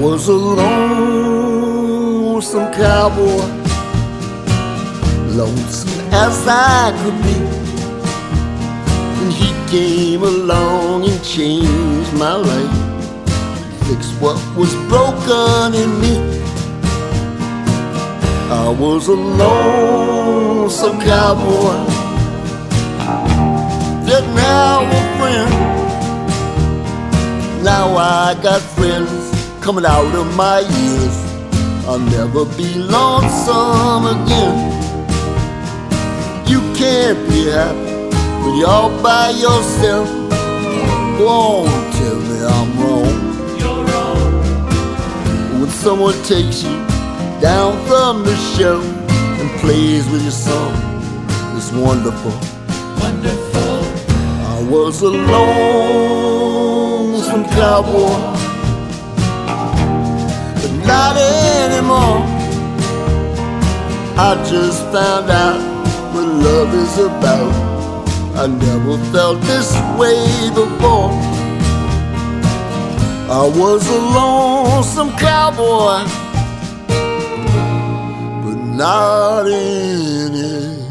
was a lonesome cowboy, lonesome as I could be. And he came along and changed my life, fixed what was broken in me. I was a lonesome cowboy, didn't have a friend. Now I got friends coming out of my ears. I'll never be lonesome again. You can't be happy when you're all by yourself. Go on, tell me I'm wrong. You're wrong. When someone takes you down from the shelf and plays with your song, it's wonderful. Wonderful. I was a lonesome cowboy, I just found out what love is about. I never felt this way before. I was a lonesome cowboy, but not anymore.